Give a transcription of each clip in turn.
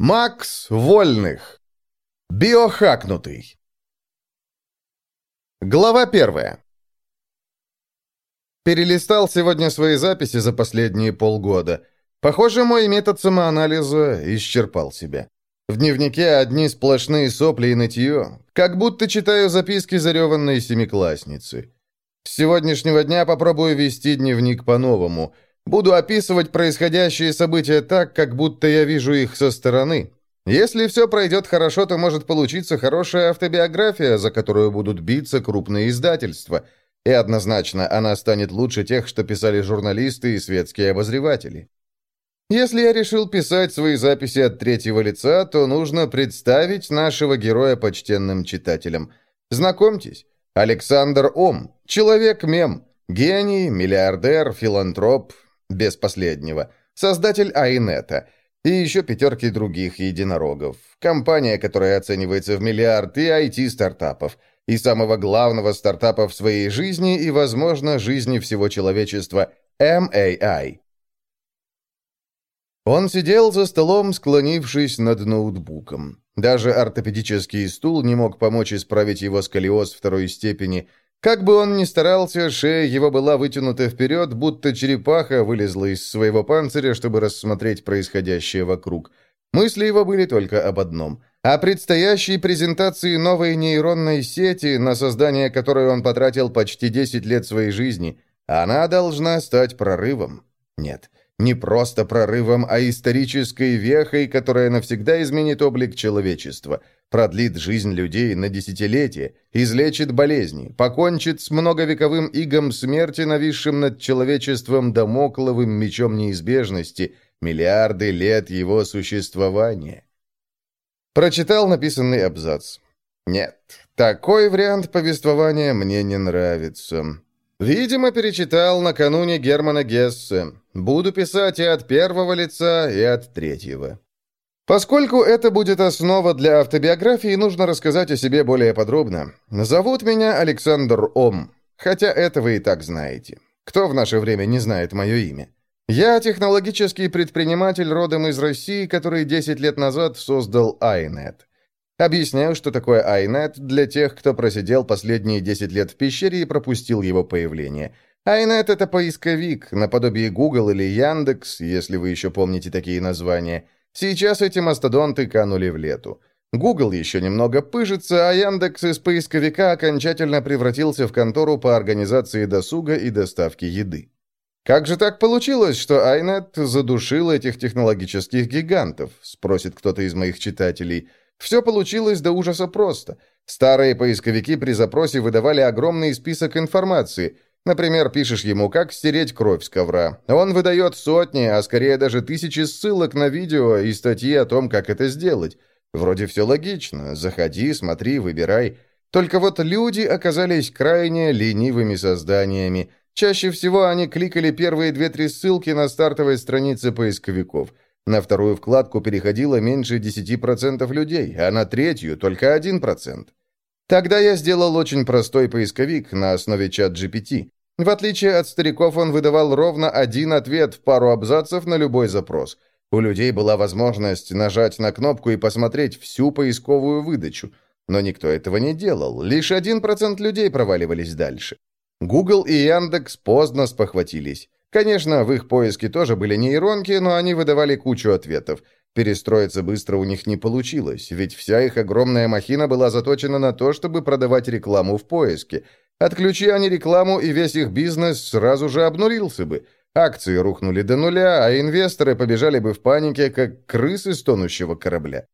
Макс Вольных. Биохакнутый. Глава первая. Перелистал сегодня свои записи за последние полгода. Похоже, мой метод самоанализа исчерпал себя. В дневнике одни сплошные сопли и нытье, как будто читаю записки зареванной семиклассницы. С сегодняшнего дня попробую вести дневник по-новому – Буду описывать происходящие события так, как будто я вижу их со стороны. Если все пройдет хорошо, то может получиться хорошая автобиография, за которую будут биться крупные издательства. И однозначно она станет лучше тех, что писали журналисты и светские обозреватели. Если я решил писать свои записи от третьего лица, то нужно представить нашего героя почтенным читателям. Знакомьтесь, Александр Ом, человек-мем, гений, миллиардер, филантроп, без последнего, создатель Айнета и еще пятерки других единорогов, компания, которая оценивается в миллиард, и IT-стартапов, и самого главного стартапа в своей жизни и, возможно, жизни всего человечества – MAI. Он сидел за столом, склонившись над ноутбуком. Даже ортопедический стул не мог помочь исправить его сколиоз второй степени – как бы он ни старался, шея его была вытянута вперед, будто черепаха вылезла из своего панциря, чтобы рассмотреть происходящее вокруг. Мысли его были только об одном – о предстоящей презентации новой нейронной сети, на создание которой он потратил почти 10 лет своей жизни. Она должна стать прорывом. Нет, не просто прорывом, а исторической вехой, которая навсегда изменит облик человечества – продлит жизнь людей на десятилетия, излечит болезни, покончит с многовековым игом смерти, нависшим над человечеством домокловым мечом неизбежности, миллиарды лет его существования. Прочитал написанный абзац. Нет, такой вариант повествования мне не нравится. Видимо, перечитал накануне Германа Гессе. Буду писать и от первого лица, и от третьего. Поскольку это будет основа для автобиографии, нужно рассказать о себе более подробно. Зовут меня Александр Ом, хотя это вы и так знаете. Кто в наше время не знает мое имя? Я технологический предприниматель родом из России, который 10 лет назад создал iNet. Объясняю, что такое iNet для тех, кто просидел последние 10 лет в пещере и пропустил его появление. iNet — это поисковик, наподобие Google или Яндекс, если вы еще помните такие названия — Сейчас эти мастодонты канули в лету. Google еще немного пыжится, а Яндекс из поисковика окончательно превратился в контору по организации досуга и доставки еды. Как же так получилось, что iNet задушил этих технологических гигантов, спросит кто-то из моих читателей. Все получилось до ужаса просто. Старые поисковики при запросе выдавали огромный список информации – Например, пишешь ему, как стереть кровь с ковра. Он выдает сотни, а скорее даже тысячи ссылок на видео и статьи о том, как это сделать. Вроде все логично. Заходи, смотри, выбирай. Только вот люди оказались крайне ленивыми созданиями. Чаще всего они кликали первые две-три ссылки на стартовой странице поисковиков. На вторую вкладку переходило меньше 10% людей, а на третью только 1%. Тогда я сделал очень простой поисковик на основе чат GPT. В отличие от стариков, он выдавал ровно один ответ в пару абзацев на любой запрос. У людей была возможность нажать на кнопку и посмотреть всю поисковую выдачу. Но никто этого не делал, лишь один процент людей проваливались дальше. Google и Яндекс поздно спохватились. Конечно, в их поиске тоже были нейронки, но они выдавали кучу ответов. Перестроиться быстро у них не получилось, ведь вся их огромная махина была заточена на то, чтобы продавать рекламу в поиске – Отключи они рекламу, и весь их бизнес сразу же обнулился бы. Акции рухнули до нуля, а инвесторы побежали бы в панике, как крысы с тонущего корабля.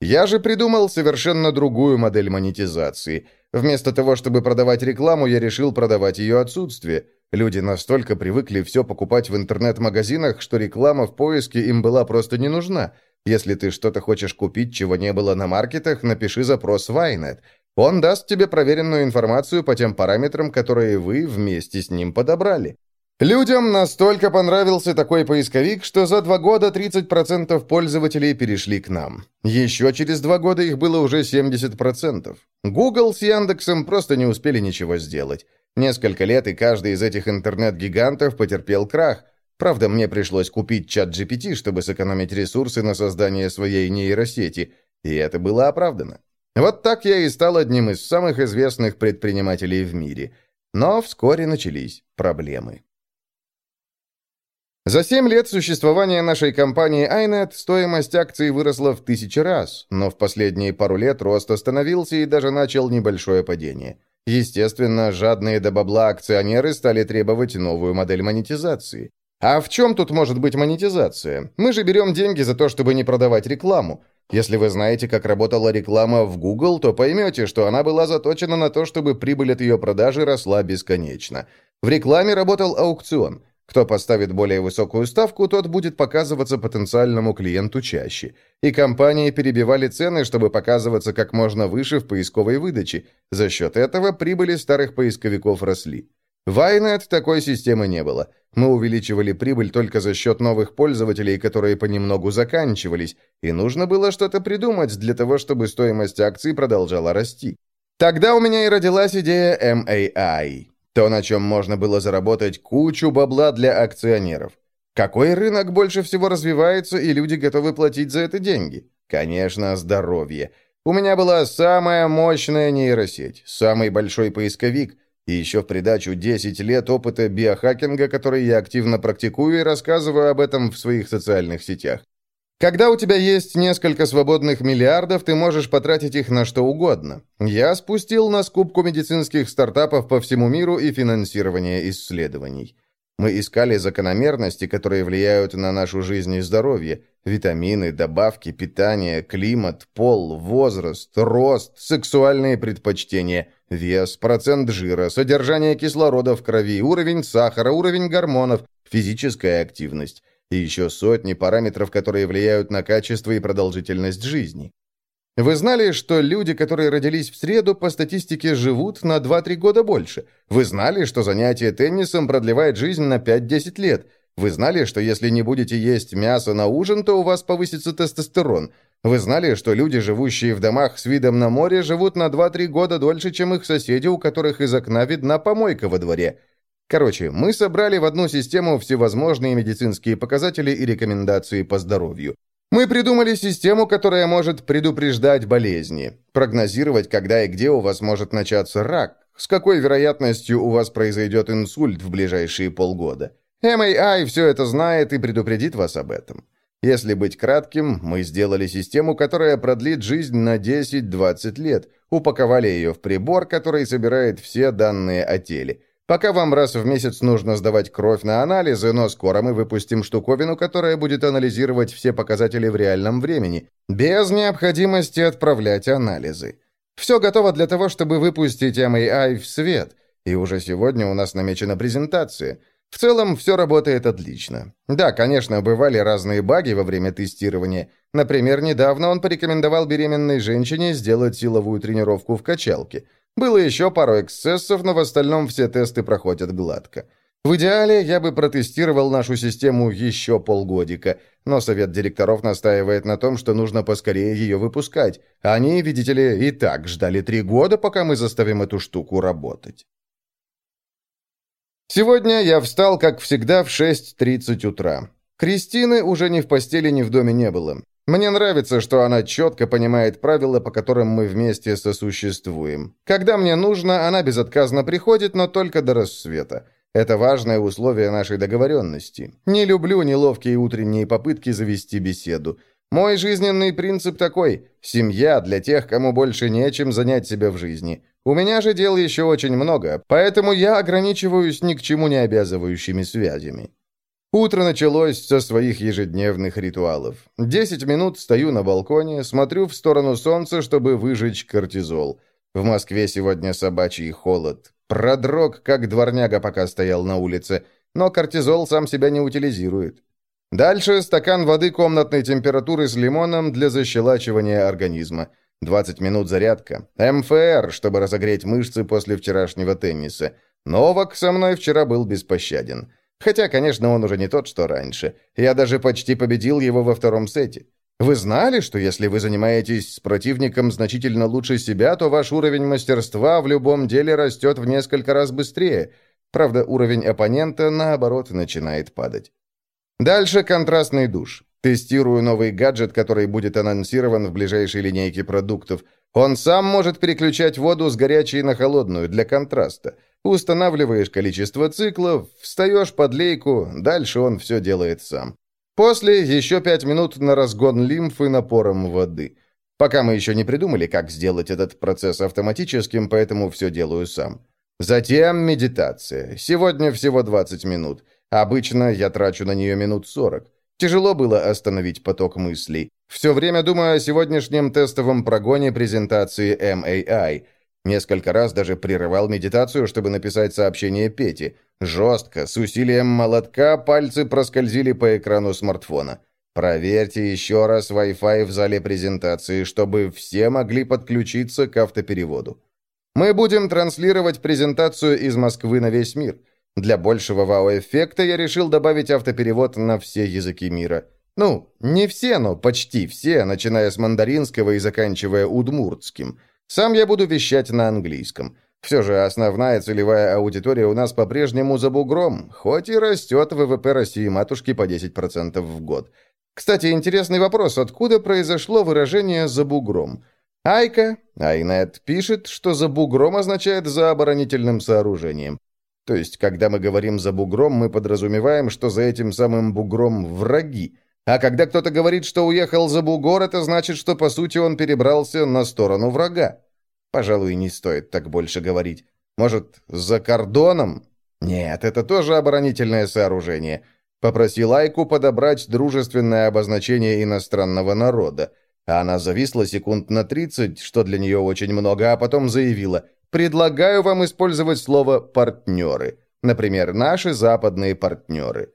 Я же придумал совершенно другую модель монетизации. Вместо того, чтобы продавать рекламу, я решил продавать ее отсутствие. Люди настолько привыкли все покупать в интернет-магазинах, что реклама в поиске им была просто не нужна. Если ты что-то хочешь купить, чего не было на маркетах, напиши запрос в Inet. Он даст тебе проверенную информацию по тем параметрам, которые вы вместе с ним подобрали. Людям настолько понравился такой поисковик, что за два года 30% пользователей перешли к нам. Еще через два года их было уже 70%. Google с Яндексом просто не успели ничего сделать. Несколько лет, и каждый из этих интернет-гигантов потерпел крах. Правда, мне пришлось купить чат GPT, чтобы сэкономить ресурсы на создание своей нейросети, и это было оправдано. Вот так я и стал одним из самых известных предпринимателей в мире. Но вскоре начались проблемы. За 7 лет существования нашей компании iNet стоимость акций выросла в тысячи раз, но в последние пару лет рост остановился и даже начал небольшое падение. Естественно, жадные до бабла акционеры стали требовать новую модель монетизации. А в чем тут может быть монетизация? Мы же берем деньги за то, чтобы не продавать рекламу. Если вы знаете, как работала реклама в Google, то поймете, что она была заточена на то, чтобы прибыль от ее продажи росла бесконечно. В рекламе работал аукцион. Кто поставит более высокую ставку, тот будет показываться потенциальному клиенту чаще. И компании перебивали цены, чтобы показываться как можно выше в поисковой выдаче. За счет этого прибыли старых поисковиков росли. В iNet такой системы не было. Мы увеличивали прибыль только за счет новых пользователей, которые понемногу заканчивались, и нужно было что-то придумать для того, чтобы стоимость акций продолжала расти. Тогда у меня и родилась идея MAI. То, на чем можно было заработать кучу бабла для акционеров. Какой рынок больше всего развивается, и люди готовы платить за это деньги? Конечно, здоровье. У меня была самая мощная нейросеть, самый большой поисковик, и еще в придачу 10 лет опыта биохакинга, который я активно практикую и рассказываю об этом в своих социальных сетях. Когда у тебя есть несколько свободных миллиардов, ты можешь потратить их на что угодно. Я спустил на скупку медицинских стартапов по всему миру и финансирование исследований. Мы искали закономерности, которые влияют на нашу жизнь и здоровье. Витамины, добавки, питание, климат, пол, возраст, рост, сексуальные предпочтения, вес, процент жира, содержание кислорода в крови, уровень сахара, уровень гормонов, физическая активность и еще сотни параметров, которые влияют на качество и продолжительность жизни. Вы знали, что люди, которые родились в среду, по статистике живут на 2-3 года больше? Вы знали, что занятие теннисом продлевает жизнь на 5-10 лет? Вы знали, что если не будете есть мясо на ужин, то у вас повысится тестостерон? Вы знали, что люди, живущие в домах с видом на море, живут на 2-3 года дольше, чем их соседи, у которых из окна видна помойка во дворе? Короче, мы собрали в одну систему всевозможные медицинские показатели и рекомендации по здоровью. Мы придумали систему, которая может предупреждать болезни, прогнозировать, когда и где у вас может начаться рак, с какой вероятностью у вас произойдет инсульт в ближайшие полгода. MAI все это знает и предупредит вас об этом. Если быть кратким, мы сделали систему, которая продлит жизнь на 10-20 лет, упаковали ее в прибор, который собирает все данные о теле – Пока вам раз в месяц нужно сдавать кровь на анализы, но скоро мы выпустим штуковину, которая будет анализировать все показатели в реальном времени, без необходимости отправлять анализы. Все готово для того, чтобы выпустить MAI в свет, и уже сегодня у нас намечена презентация. В целом, все работает отлично. Да, конечно, бывали разные баги во время тестирования. Например, недавно он порекомендовал беременной женщине сделать силовую тренировку в качалке – было еще пару эксцессов, но в остальном все тесты проходят гладко. В идеале я бы протестировал нашу систему еще полгодика, но совет директоров настаивает на том, что нужно поскорее ее выпускать. Они, видите ли, и так ждали три года, пока мы заставим эту штуку работать. Сегодня я встал, как всегда, в 6.30 утра. Кристины уже ни в постели, ни в доме не было. Мне нравится, что она четко понимает правила, по которым мы вместе сосуществуем. Когда мне нужно, она безотказно приходит, но только до рассвета. Это важное условие нашей договоренности. Не люблю неловкие утренние попытки завести беседу. Мой жизненный принцип такой – семья для тех, кому больше нечем занять себя в жизни. У меня же дел еще очень много, поэтому я ограничиваюсь ни к чему не обязывающими связями. Утро началось со своих ежедневных ритуалов. Десять минут стою на балконе, смотрю в сторону солнца, чтобы выжечь кортизол. В Москве сегодня собачий холод. Продрог, как дворняга, пока стоял на улице. Но кортизол сам себя не утилизирует. Дальше стакан воды комнатной температуры с лимоном для защелачивания организма. 20 минут зарядка. МФР, чтобы разогреть мышцы после вчерашнего тенниса. Новак со мной вчера был беспощаден. Хотя, конечно, он уже не тот, что раньше. Я даже почти победил его во втором сете. Вы знали, что если вы занимаетесь с противником значительно лучше себя, то ваш уровень мастерства в любом деле растет в несколько раз быстрее? Правда, уровень оппонента, наоборот, начинает падать. Дальше контрастный душ. Тестирую новый гаджет, который будет анонсирован в ближайшей линейке продуктов. Он сам может переключать воду с горячей на холодную для контраста. Устанавливаешь количество циклов, встаешь под лейку, дальше он все делает сам. После еще пять минут на разгон лимфы напором воды. Пока мы еще не придумали, как сделать этот процесс автоматическим, поэтому все делаю сам. Затем медитация. Сегодня всего 20 минут. Обычно я трачу на нее минут 40. Тяжело было остановить поток мыслей. Все время думаю о сегодняшнем тестовом прогоне презентации MAI. Несколько раз даже прерывал медитацию, чтобы написать сообщение Пете. Жестко, с усилием молотка, пальцы проскользили по экрану смартфона. Проверьте еще раз Wi-Fi в зале презентации, чтобы все могли подключиться к автопереводу. Мы будем транслировать презентацию из Москвы на весь мир. Для большего вау-эффекта я решил добавить автоперевод на все языки мира. Ну, не все, но почти все, начиная с мандаринского и заканчивая удмуртским. Сам я буду вещать на английском. Все же основная целевая аудитория у нас по-прежнему за бугром, хоть и растет ВВП России матушки по 10% в год. Кстати, интересный вопрос, откуда произошло выражение «за бугром»? Айка, Айнет, пишет, что «за бугром» означает «за оборонительным сооружением». То есть, когда мы говорим «за бугром», мы подразумеваем, что за этим самым бугром враги. А когда кто-то говорит, что уехал за бугор, это значит, что, по сути, он перебрался на сторону врага. Пожалуй, не стоит так больше говорить. Может, за кордоном? Нет, это тоже оборонительное сооружение. Попросил Айку подобрать дружественное обозначение иностранного народа. Она зависла секунд на 30, что для нее очень много, а потом заявила – Предлагаю вам использовать слово «партнеры». Например, наши западные партнеры.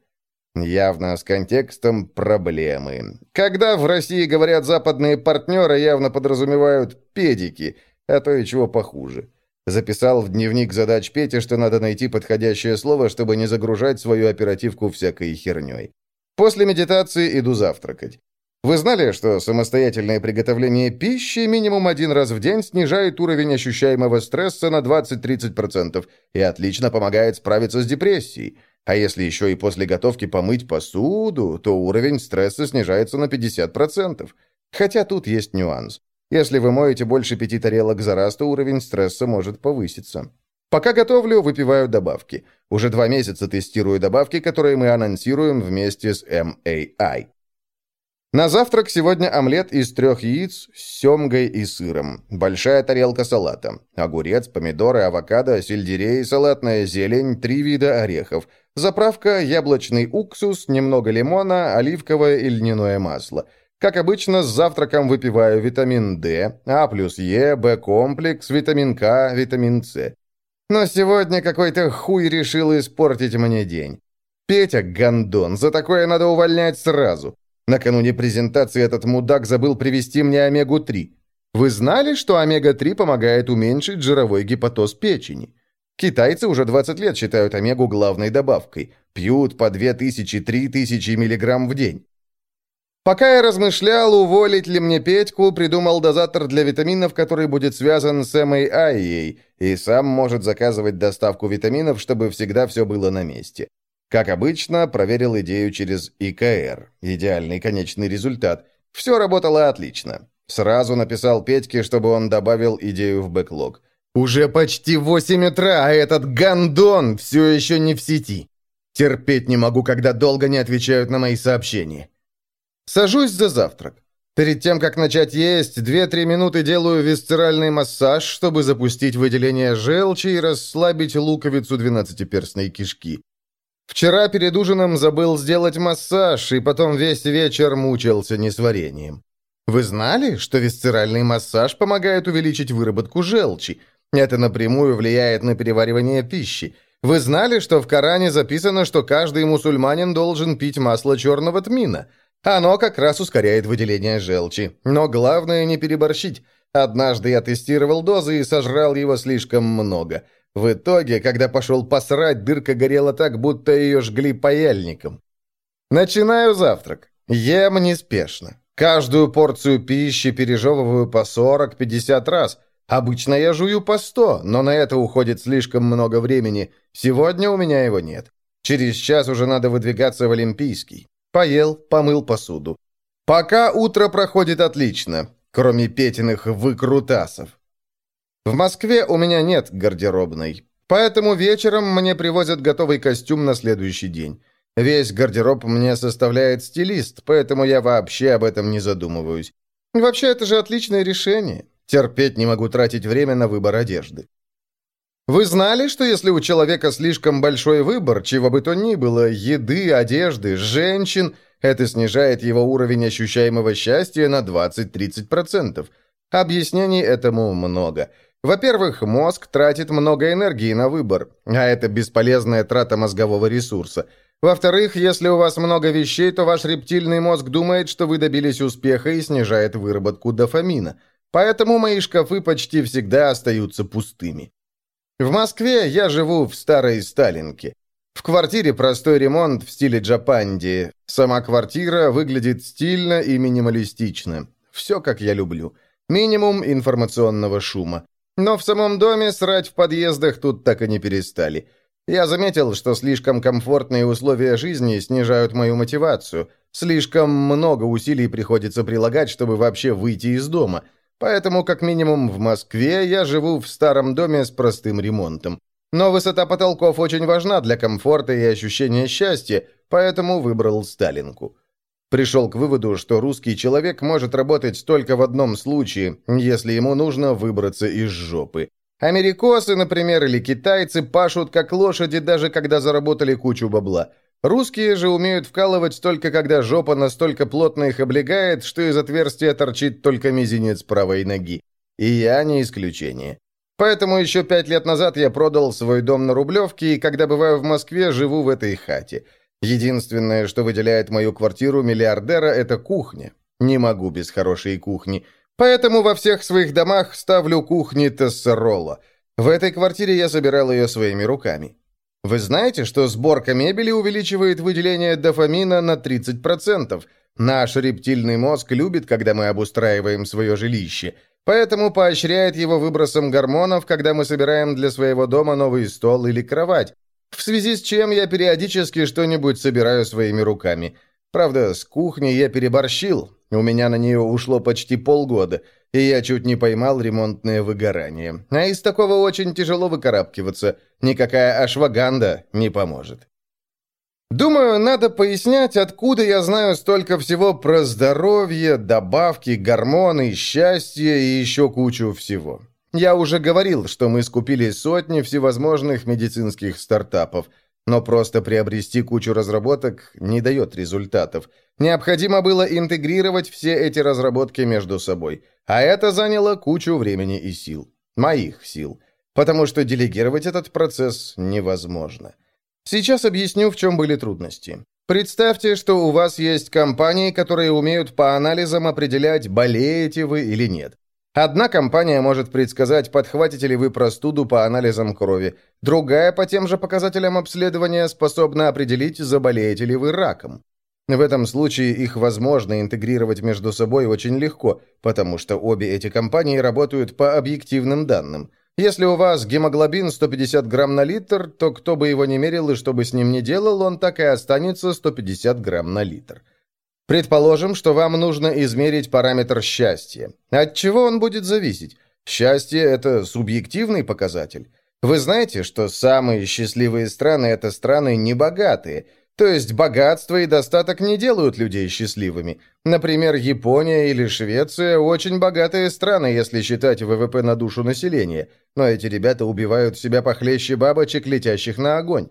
Явно с контекстом проблемы. Когда в России говорят «западные партнеры», явно подразумевают «педики», а то и чего похуже. Записал в дневник задач Пети, что надо найти подходящее слово, чтобы не загружать свою оперативку всякой херней. После медитации иду завтракать. Вы знали, что самостоятельное приготовление пищи минимум один раз в день снижает уровень ощущаемого стресса на 20-30% и отлично помогает справиться с депрессией? А если еще и после готовки помыть посуду, то уровень стресса снижается на 50%. Хотя тут есть нюанс. Если вы моете больше пяти тарелок за раз, то уровень стресса может повыситься. Пока готовлю, выпиваю добавки. Уже два месяца тестирую добавки, которые мы анонсируем вместе с MAI. На завтрак сегодня омлет из трех яиц с семгой и сыром, большая тарелка салата, огурец, помидоры, авокадо, сельдерей, салатная зелень, три вида орехов, заправка, яблочный уксус, немного лимона, оливковое и льняное масло. Как обычно, с завтраком выпиваю витамин D, А плюс Е, Б-комплекс, витамин К, витамин С. Но сегодня какой-то хуй решил испортить мне день. Петя, гандон, за такое надо увольнять сразу. Накануне презентации этот мудак забыл привезти мне омегу-3. Вы знали, что омега-3 помогает уменьшить жировой гепатоз печени? Китайцы уже 20 лет считают омегу главной добавкой. Пьют по 2000-3000 миллиграмм в день. Пока я размышлял, уволить ли мне Петьку, придумал дозатор для витаминов, который будет связан с MAI и сам может заказывать доставку витаминов, чтобы всегда все было на месте. Как обычно, проверил идею через ИКР. Идеальный конечный результат. Все работало отлично. Сразу написал Петьке, чтобы он добавил идею в бэклог. «Уже почти восемь утра, а этот гандон все еще не в сети. Терпеть не могу, когда долго не отвечают на мои сообщения». Сажусь за завтрак. Перед тем, как начать есть, 2-3 минуты делаю висцеральный массаж, чтобы запустить выделение желчи и расслабить луковицу двенадцатиперстной кишки. Вчера перед ужином забыл сделать массаж, и потом весь вечер мучился несварением. Вы знали, что висцеральный массаж помогает увеличить выработку желчи? Это напрямую влияет на переваривание пищи. Вы знали, что в Коране записано, что каждый мусульманин должен пить масло черного тмина? Оно как раз ускоряет выделение желчи. Но главное не переборщить. Однажды я тестировал дозы и сожрал его слишком много. В итоге, когда пошел посрать, дырка горела так, будто ее жгли паяльником. Начинаю завтрак. Ем неспешно. Каждую порцию пищи пережевываю по 40-50 раз. Обычно я жую по 100, но на это уходит слишком много времени. Сегодня у меня его нет. Через час уже надо выдвигаться в Олимпийский. Поел, помыл посуду. Пока утро проходит отлично, кроме Петиных выкрутасов. В Москве у меня нет гардеробной, поэтому вечером мне привозят готовый костюм на следующий день. Весь гардероб мне составляет стилист, поэтому я вообще об этом не задумываюсь. Вообще, это же отличное решение. Терпеть не могу тратить время на выбор одежды. Вы знали, что если у человека слишком большой выбор, чего бы то ни было, еды, одежды, женщин, это снижает его уровень ощущаемого счастья на 20-30%? Объяснений этому много. Во-первых, мозг тратит много энергии на выбор, а это бесполезная трата мозгового ресурса – во-вторых, если у вас много вещей, то ваш рептильный мозг думает, что вы добились успеха и снижает выработку дофамина. Поэтому мои шкафы почти всегда остаются пустыми. В Москве я живу в старой Сталинке. В квартире простой ремонт в стиле Джапанди. Сама квартира выглядит стильно и минималистично. Все, как я люблю. Минимум информационного шума. Но в самом доме срать в подъездах тут так и не перестали. Я заметил, что слишком комфортные условия жизни снижают мою мотивацию. Слишком много усилий приходится прилагать, чтобы вообще выйти из дома. Поэтому, как минимум, в Москве я живу в старом доме с простым ремонтом. Но высота потолков очень важна для комфорта и ощущения счастья, поэтому выбрал Сталинку. Пришел к выводу, что русский человек может работать только в одном случае, если ему нужно выбраться из жопы. Америкосы, например, или китайцы пашут как лошади, даже когда заработали кучу бабла. Русские же умеют вкалывать только когда жопа настолько плотно их облегает, что из отверстия торчит только мизинец правой ноги. И я не исключение. Поэтому еще пять лет назад я продал свой дом на Рублевке, и когда бываю в Москве, живу в этой хате. Единственное, что выделяет мою квартиру миллиардера, это кухня. Не могу без хорошей кухни. Поэтому во всех своих домах ставлю кухни Тессеролла. В этой квартире я собирал ее своими руками. Вы знаете, что сборка мебели увеличивает выделение дофамина на 30%? Наш рептильный мозг любит, когда мы обустраиваем свое жилище, поэтому поощряет его выбросом гормонов, когда мы собираем для своего дома новый стол или кровать, в связи с чем я периодически что-нибудь собираю своими руками. Правда, с кухней я переборщил, у меня на нее ушло почти полгода, и я чуть не поймал ремонтное выгорание. А из такого очень тяжело выкарабкиваться. Никакая ашваганда не поможет. Думаю, надо пояснять, откуда я знаю столько всего про здоровье, добавки, гормоны, счастье и еще кучу всего. Я уже говорил, что мы скупили сотни всевозможных медицинских стартапов – но просто приобрести кучу разработок не дает результатов. Необходимо было интегрировать все эти разработки между собой. А это заняло кучу времени и сил. Моих сил. Потому что делегировать этот процесс невозможно. Сейчас объясню, в чем были трудности. Представьте, что у вас есть компании, которые умеют по анализам определять, болеете вы или нет. Одна компания может предсказать, подхватите ли вы простуду по анализам крови, другая по тем же показателям обследования способна определить, заболеете ли вы раком. В этом случае их возможно интегрировать между собой очень легко, потому что обе эти компании работают по объективным данным. Если у вас гемоглобин 150 грамм на литр, то кто бы его ни мерил и что бы с ним ни делал, он так и останется 150 грамм на литр. Предположим, что вам нужно измерить параметр счастья. От чего он будет зависеть? Счастье – это субъективный показатель. Вы знаете, что самые счастливые страны – это страны небогатые. То есть богатство и достаток не делают людей счастливыми. Например, Япония или Швеция – очень богатые страны, если считать ВВП на душу населения. Но эти ребята убивают себя похлеще бабочек, летящих на огонь.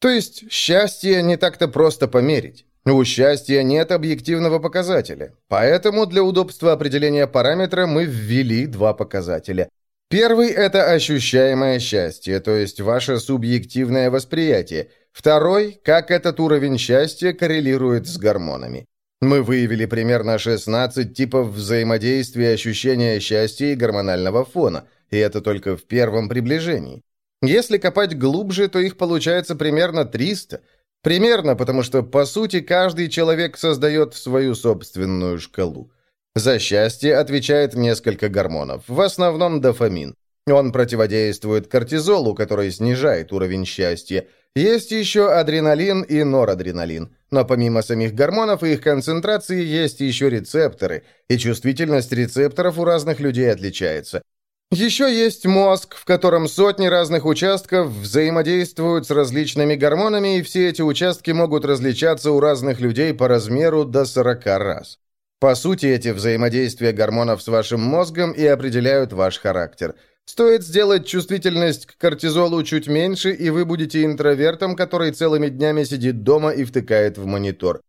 То есть счастье не так-то просто померить. У счастья нет объективного показателя, поэтому для удобства определения параметра мы ввели два показателя. Первый – это ощущаемое счастье, то есть ваше субъективное восприятие. Второй – как этот уровень счастья коррелирует с гормонами. Мы выявили примерно 16 типов взаимодействия ощущения счастья и гормонального фона, и это только в первом приближении. Если копать глубже, то их получается примерно 300 – Примерно, потому что, по сути, каждый человек создает свою собственную шкалу. За счастье отвечает несколько гормонов, в основном дофамин. Он противодействует кортизолу, который снижает уровень счастья. есть еще адреналин и норадреналин. Но помимо самих гормонов и их концентрации есть еще рецепторы, и чувствительность рецепторов у разных людей отличается. Еще есть мозг, в котором сотни разных участков взаимодействуют с различными гормонами, и все эти участки могут различаться у разных людей по размеру до 40 раз. По сути, эти взаимодействия гормонов с вашим мозгом и определяют ваш характер. Стоит сделать чувствительность к кортизолу чуть меньше, и вы будете интровертом, который целыми днями сидит дома и втыкает в монитор.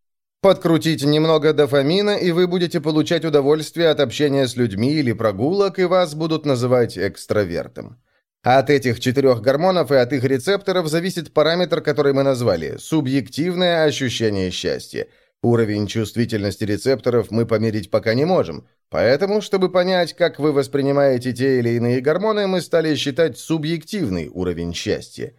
Подкрутить немного дофамина, и вы будете получать удовольствие от общения с людьми или прогулок, и вас будут называть экстравертом. От этих четырех гормонов и от их рецепторов зависит параметр, который мы назвали – субъективное ощущение счастья. Уровень чувствительности рецепторов мы померить пока не можем, поэтому, чтобы понять, как вы воспринимаете те или иные гормоны, мы стали считать субъективный уровень счастья.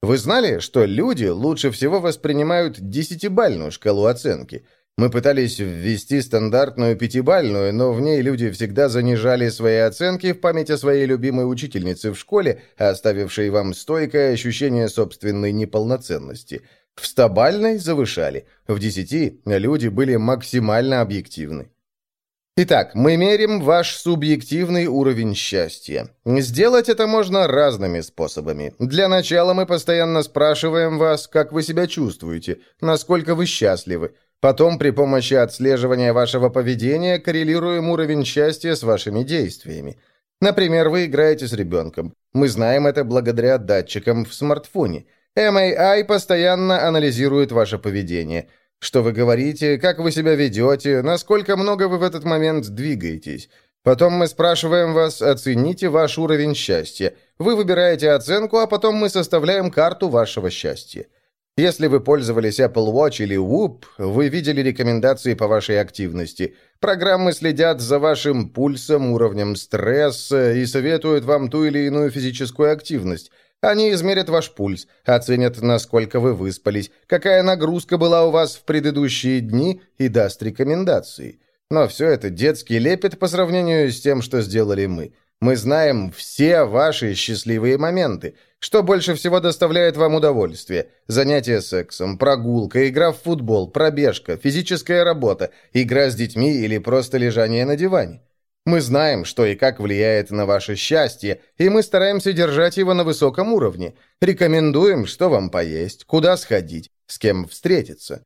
Вы знали, что люди лучше всего воспринимают десятибальную шкалу оценки? Мы пытались ввести стандартную пятибальную, но в ней люди всегда занижали свои оценки в память о своей любимой учительнице в школе, оставившей вам стойкое ощущение собственной неполноценности. В стобальной завышали, в десяти люди были максимально объективны. Итак, мы мерим ваш субъективный уровень счастья. Сделать это можно разными способами. Для начала мы постоянно спрашиваем вас, как вы себя чувствуете, насколько вы счастливы. Потом при помощи отслеживания вашего поведения коррелируем уровень счастья с вашими действиями. Например, вы играете с ребенком. Мы знаем это благодаря датчикам в смартфоне. MAI постоянно анализирует ваше поведение – что вы говорите, как вы себя ведете, насколько много вы в этот момент двигаетесь. Потом мы спрашиваем вас, оцените ваш уровень счастья. Вы выбираете оценку, а потом мы составляем карту вашего счастья. Если вы пользовались Apple Watch или Whoop, вы видели рекомендации по вашей активности. Программы следят за вашим пульсом, уровнем стресса и советуют вам ту или иную физическую активность – они измерят ваш пульс, оценят, насколько вы выспались, какая нагрузка была у вас в предыдущие дни и даст рекомендации. Но все это детский лепет по сравнению с тем, что сделали мы. Мы знаем все ваши счастливые моменты. Что больше всего доставляет вам удовольствие? Занятия сексом, прогулка, игра в футбол, пробежка, физическая работа, игра с детьми или просто лежание на диване. Мы знаем, что и как влияет на ваше счастье, и мы стараемся держать его на высоком уровне. Рекомендуем, что вам поесть, куда сходить, с кем встретиться.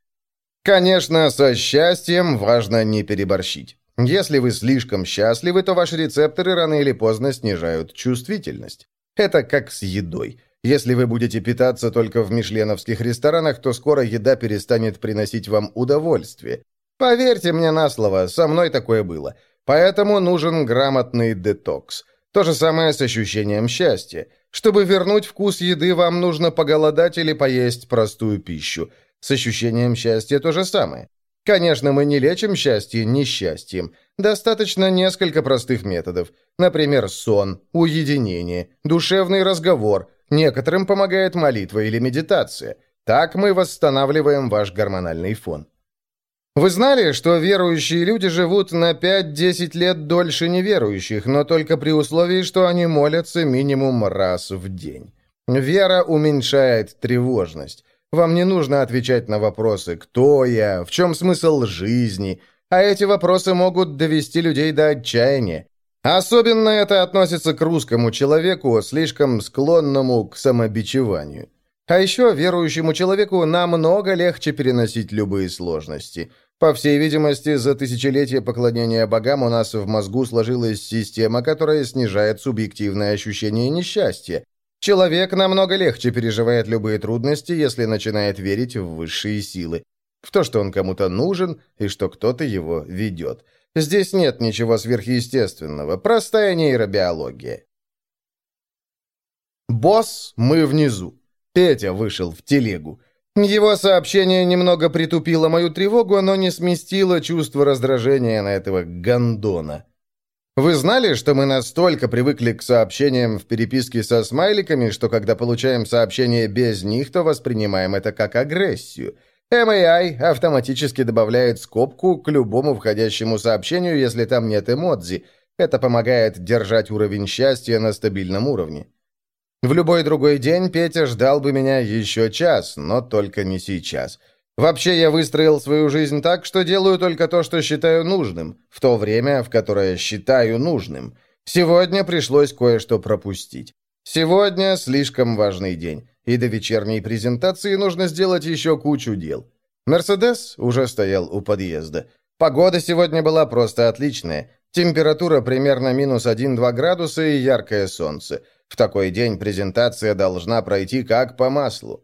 Конечно, со счастьем важно не переборщить. Если вы слишком счастливы, то ваши рецепторы рано или поздно снижают чувствительность. Это как с едой. Если вы будете питаться только в мишленовских ресторанах, то скоро еда перестанет приносить вам удовольствие. Поверьте мне на слово, со мной такое было. Поэтому нужен грамотный детокс. То же самое с ощущением счастья. Чтобы вернуть вкус еды, вам нужно поголодать или поесть простую пищу. С ощущением счастья то же самое. Конечно, мы не лечим счастье несчастьем. Достаточно несколько простых методов. Например, сон, уединение, душевный разговор. Некоторым помогает молитва или медитация. Так мы восстанавливаем ваш гормональный фон. Вы знали, что верующие люди живут на 5-10 лет дольше неверующих, но только при условии, что они молятся минимум раз в день? Вера уменьшает тревожность. Вам не нужно отвечать на вопросы «Кто я?», «В чем смысл жизни?», а эти вопросы могут довести людей до отчаяния. Особенно это относится к русскому человеку, слишком склонному к самобичеванию. А еще верующему человеку намного легче переносить любые сложности – по всей видимости, за тысячелетия поклонения богам у нас в мозгу сложилась система, которая снижает субъективное ощущение несчастья. Человек намного легче переживает любые трудности, если начинает верить в высшие силы, в то, что он кому-то нужен и что кто-то его ведет. Здесь нет ничего сверхъестественного, простая нейробиология. «Босс, мы внизу». Петя вышел в телегу. Его сообщение немного притупило мою тревогу, но не сместило чувство раздражения на этого гондона. Вы знали, что мы настолько привыкли к сообщениям в переписке со смайликами, что когда получаем сообщение без них, то воспринимаем это как агрессию? MAI автоматически добавляет скобку к любому входящему сообщению, если там нет эмодзи. Это помогает держать уровень счастья на стабильном уровне. В любой другой день Петя ждал бы меня еще час, но только не сейчас. Вообще, я выстроил свою жизнь так, что делаю только то, что считаю нужным, в то время, в которое считаю нужным. Сегодня пришлось кое-что пропустить. Сегодня слишком важный день, и до вечерней презентации нужно сделать еще кучу дел. «Мерседес» уже стоял у подъезда. Погода сегодня была просто отличная. Температура примерно минус 1-2 градуса и яркое солнце. В такой день презентация должна пройти как по маслу.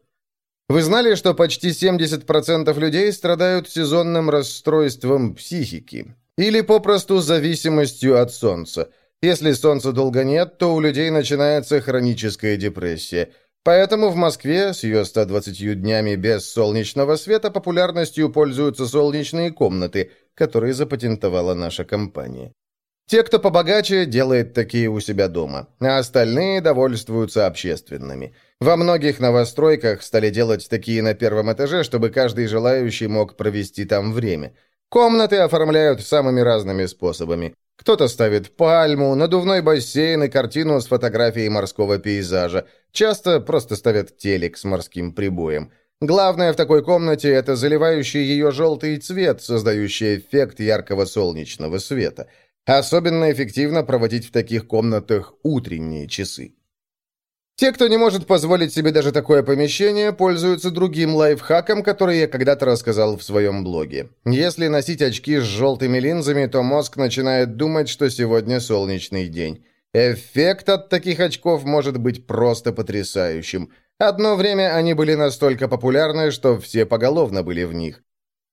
Вы знали, что почти 70% людей страдают сезонным расстройством психики? Или попросту зависимостью от солнца? Если солнца долго нет, то у людей начинается хроническая депрессия. Поэтому в Москве с ее 120 днями без солнечного света популярностью пользуются солнечные комнаты, которые запатентовала наша компания. Те, кто побогаче, делает такие у себя дома, а остальные довольствуются общественными. Во многих новостройках стали делать такие на первом этаже, чтобы каждый желающий мог провести там время. Комнаты оформляют самыми разными способами. Кто-то ставит пальму, надувной бассейн и картину с фотографией морского пейзажа. Часто просто ставят телек с морским прибоем. Главное в такой комнате – это заливающий ее желтый цвет, создающий эффект яркого солнечного света – Особенно эффективно проводить в таких комнатах утренние часы. Те, кто не может позволить себе даже такое помещение, пользуются другим лайфхаком, который я когда-то рассказал в своем блоге. Если носить очки с желтыми линзами, то мозг начинает думать, что сегодня солнечный день. Эффект от таких очков может быть просто потрясающим. Одно время они были настолько популярны, что все поголовно были в них.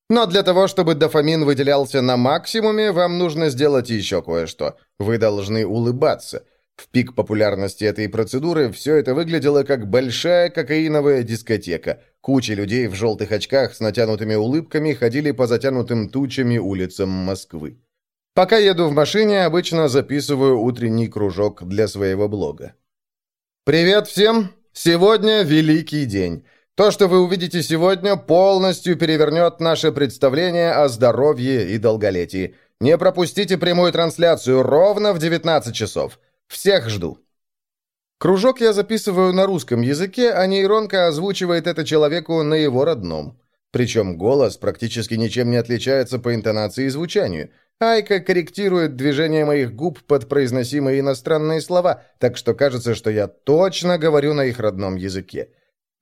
Но для того, чтобы дофамин выделялся на максимуме, вам нужно сделать еще кое-что. Вы должны улыбаться. В пик популярности этой процедуры все это выглядело как большая кокаиновая дискотека. Куча людей в желтых очках с натянутыми улыбками ходили по затянутым тучами улицам Москвы. Пока еду в машине, обычно записываю утренний кружок для своего блога. «Привет всем! Сегодня великий день. То, что вы увидите сегодня, полностью перевернет наше представление о здоровье и долголетии. Не пропустите прямую трансляцию ровно в 19 часов. Всех жду. Кружок я записываю на русском языке, а нейронка озвучивает это человеку на его родном. Причем голос практически ничем не отличается по интонации и звучанию. Айка корректирует движение моих губ под произносимые иностранные слова, так что кажется, что я точно говорю на их родном языке.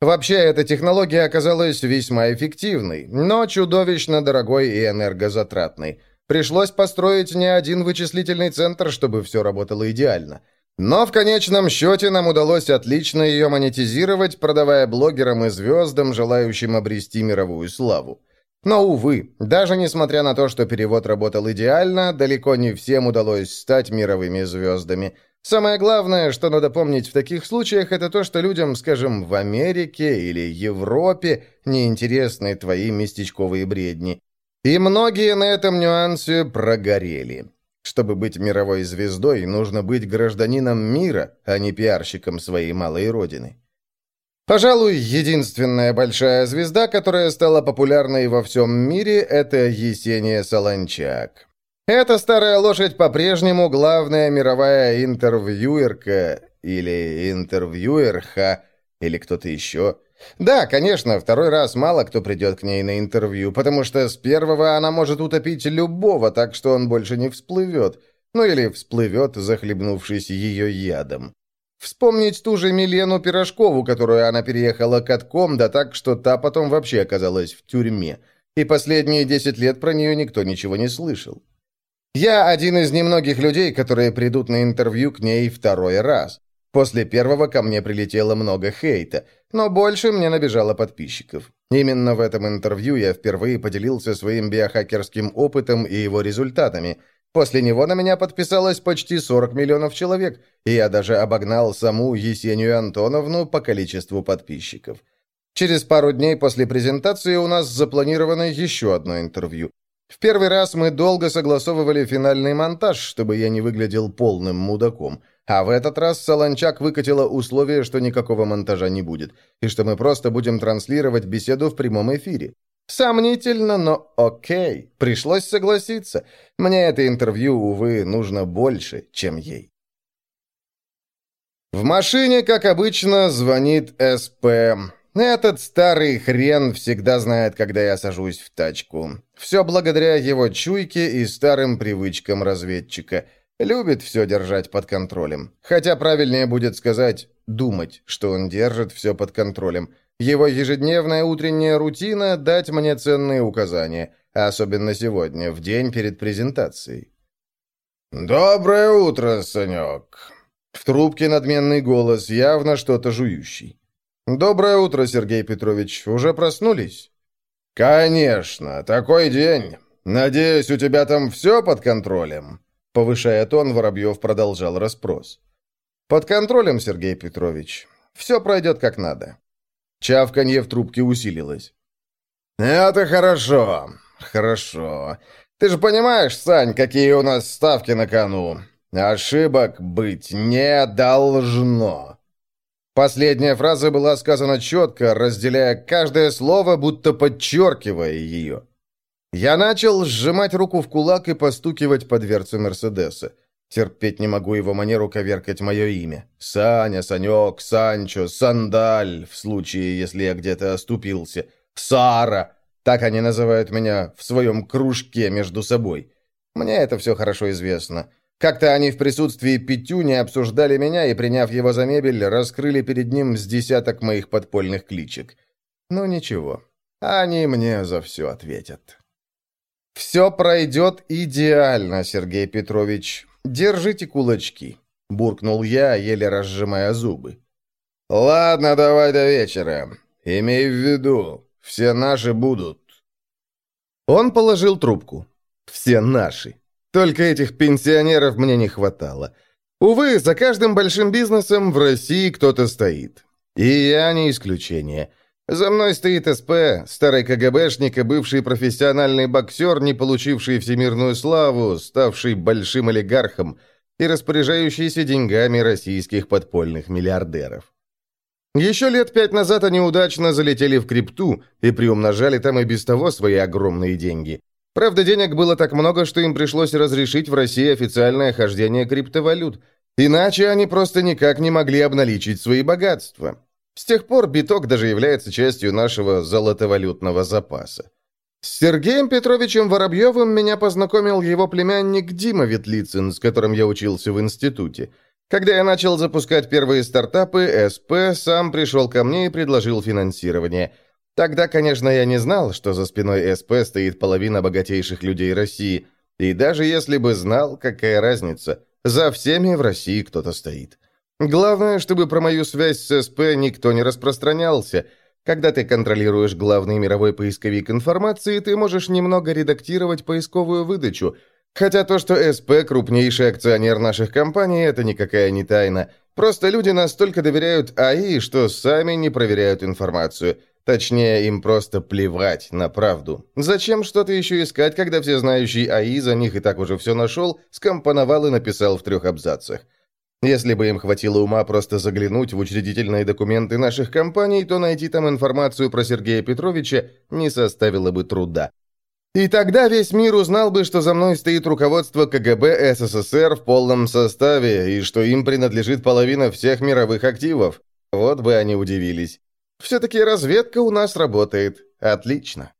Вообще, эта технология оказалась весьма эффективной, но чудовищно дорогой и энергозатратной. Пришлось построить не один вычислительный центр, чтобы все работало идеально. Но в конечном счете нам удалось отлично ее монетизировать, продавая блогерам и звездам, желающим обрести мировую славу. Но, увы, даже несмотря на то, что перевод работал идеально, далеко не всем удалось стать мировыми звездами – Самое главное, что надо помнить в таких случаях, это то, что людям, скажем, в Америке или Европе неинтересны твои местечковые бредни. И многие на этом нюансе прогорели. Чтобы быть мировой звездой, нужно быть гражданином мира, а не пиарщиком своей малой родины. Пожалуй, единственная большая звезда, которая стала популярной во всем мире, это Есения Солончак. Эта старая лошадь по-прежнему главная мировая интервьюерка или интервьюерха, или кто-то еще. Да, конечно, второй раз мало кто придет к ней на интервью, потому что с первого она может утопить любого, так что он больше не всплывет. Ну или всплывет, захлебнувшись ее ядом. Вспомнить ту же Милену Пирожкову, которую она переехала катком, да так, что та потом вообще оказалась в тюрьме. И последние десять лет про нее никто ничего не слышал. Я один из немногих людей, которые придут на интервью к ней второй раз. После первого ко мне прилетело много хейта, но больше мне набежало подписчиков. Именно в этом интервью я впервые поделился своим биохакерским опытом и его результатами. После него на меня подписалось почти 40 миллионов человек, и я даже обогнал саму Есению Антоновну по количеству подписчиков. Через пару дней после презентации у нас запланировано еще одно интервью. В первый раз мы долго согласовывали финальный монтаж, чтобы я не выглядел полным мудаком. А в этот раз Солончак выкатила условие, что никакого монтажа не будет, и что мы просто будем транслировать беседу в прямом эфире. Сомнительно, но окей, пришлось согласиться. Мне это интервью, увы, нужно больше, чем ей. В машине, как обычно, звонит СП. Этот старый хрен всегда знает, когда я сажусь в тачку. Все благодаря его чуйке и старым привычкам разведчика. Любит все держать под контролем. Хотя правильнее будет сказать «думать», что он держит все под контролем. Его ежедневная утренняя рутина – дать мне ценные указания, особенно сегодня, в день перед презентацией. «Доброе утро, Санек!» В трубке надменный голос, явно что-то жующий. «Доброе утро, Сергей Петрович. Уже проснулись?» «Конечно. Такой день. Надеюсь, у тебя там все под контролем?» Повышая тон, Воробьев продолжал расспрос. «Под контролем, Сергей Петрович. Все пройдет как надо». Чавканье в трубке усилилось. «Это хорошо. Хорошо. Ты же понимаешь, Сань, какие у нас ставки на кону. Ошибок быть не должно». Последняя фраза была сказана четко, разделяя каждое слово, будто подчеркивая ее. Я начал сжимать руку в кулак и постукивать по дверцу Мерседеса. Терпеть не могу его манеру коверкать мое имя. Саня, Санек, Санчо, Сандаль, в случае, если я где-то оступился. Сара. Так они называют меня в своем кружке между собой. Мне это все хорошо известно. Как-то они в присутствии Петюни обсуждали меня и, приняв его за мебель, раскрыли перед ним с десяток моих подпольных кличек. Ну ничего, они мне за все ответят. «Все пройдет идеально, Сергей Петрович. Держите кулачки», — буркнул я, еле разжимая зубы. «Ладно, давай до вечера. Имей в виду, все наши будут». Он положил трубку. «Все наши». Только этих пенсионеров мне не хватало. Увы, за каждым большим бизнесом в России кто-то стоит. И я не исключение. За мной стоит СП, старый КГБшник и бывший профессиональный боксер, не получивший всемирную славу, ставший большим олигархом и распоряжающийся деньгами российских подпольных миллиардеров. Еще лет пять назад они удачно залетели в крипту и приумножали там и без того свои огромные деньги. Правда, денег было так много, что им пришлось разрешить в России официальное хождение криптовалют. Иначе они просто никак не могли обналичить свои богатства. С тех пор биток даже является частью нашего золотовалютного запаса. С Сергеем Петровичем Воробьевым меня познакомил его племянник Дима Ветлицын, с которым я учился в институте. Когда я начал запускать первые стартапы, СП сам пришел ко мне и предложил финансирование – Тогда, конечно, я не знал, что за спиной СП стоит половина богатейших людей России. И даже если бы знал, какая разница, за всеми в России кто-то стоит. Главное, чтобы про мою связь с СП никто не распространялся. Когда ты контролируешь главный мировой поисковик информации, ты можешь немного редактировать поисковую выдачу. Хотя то, что СП – крупнейший акционер наших компаний, это никакая не тайна. Просто люди настолько доверяют АИ, что сами не проверяют информацию – Точнее, им просто плевать на правду. Зачем что-то еще искать, когда всезнающий АИ за них и так уже все нашел, скомпоновал и написал в трех абзацах? Если бы им хватило ума просто заглянуть в учредительные документы наших компаний, то найти там информацию про Сергея Петровича не составило бы труда. И тогда весь мир узнал бы, что за мной стоит руководство КГБ СССР в полном составе, и что им принадлежит половина всех мировых активов. Вот бы они удивились. Все-таки разведка у нас работает. Отлично.